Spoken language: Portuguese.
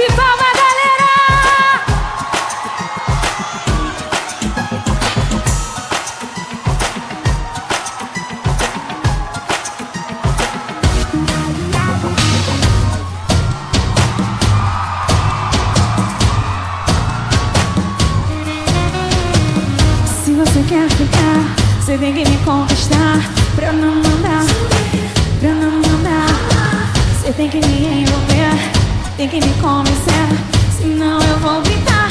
de palma, Se você quer ficar, você tem que me conquistar pra não mandar, pra não mandar. Você tem que me envolver tem que me convencer Senão eu vou gritar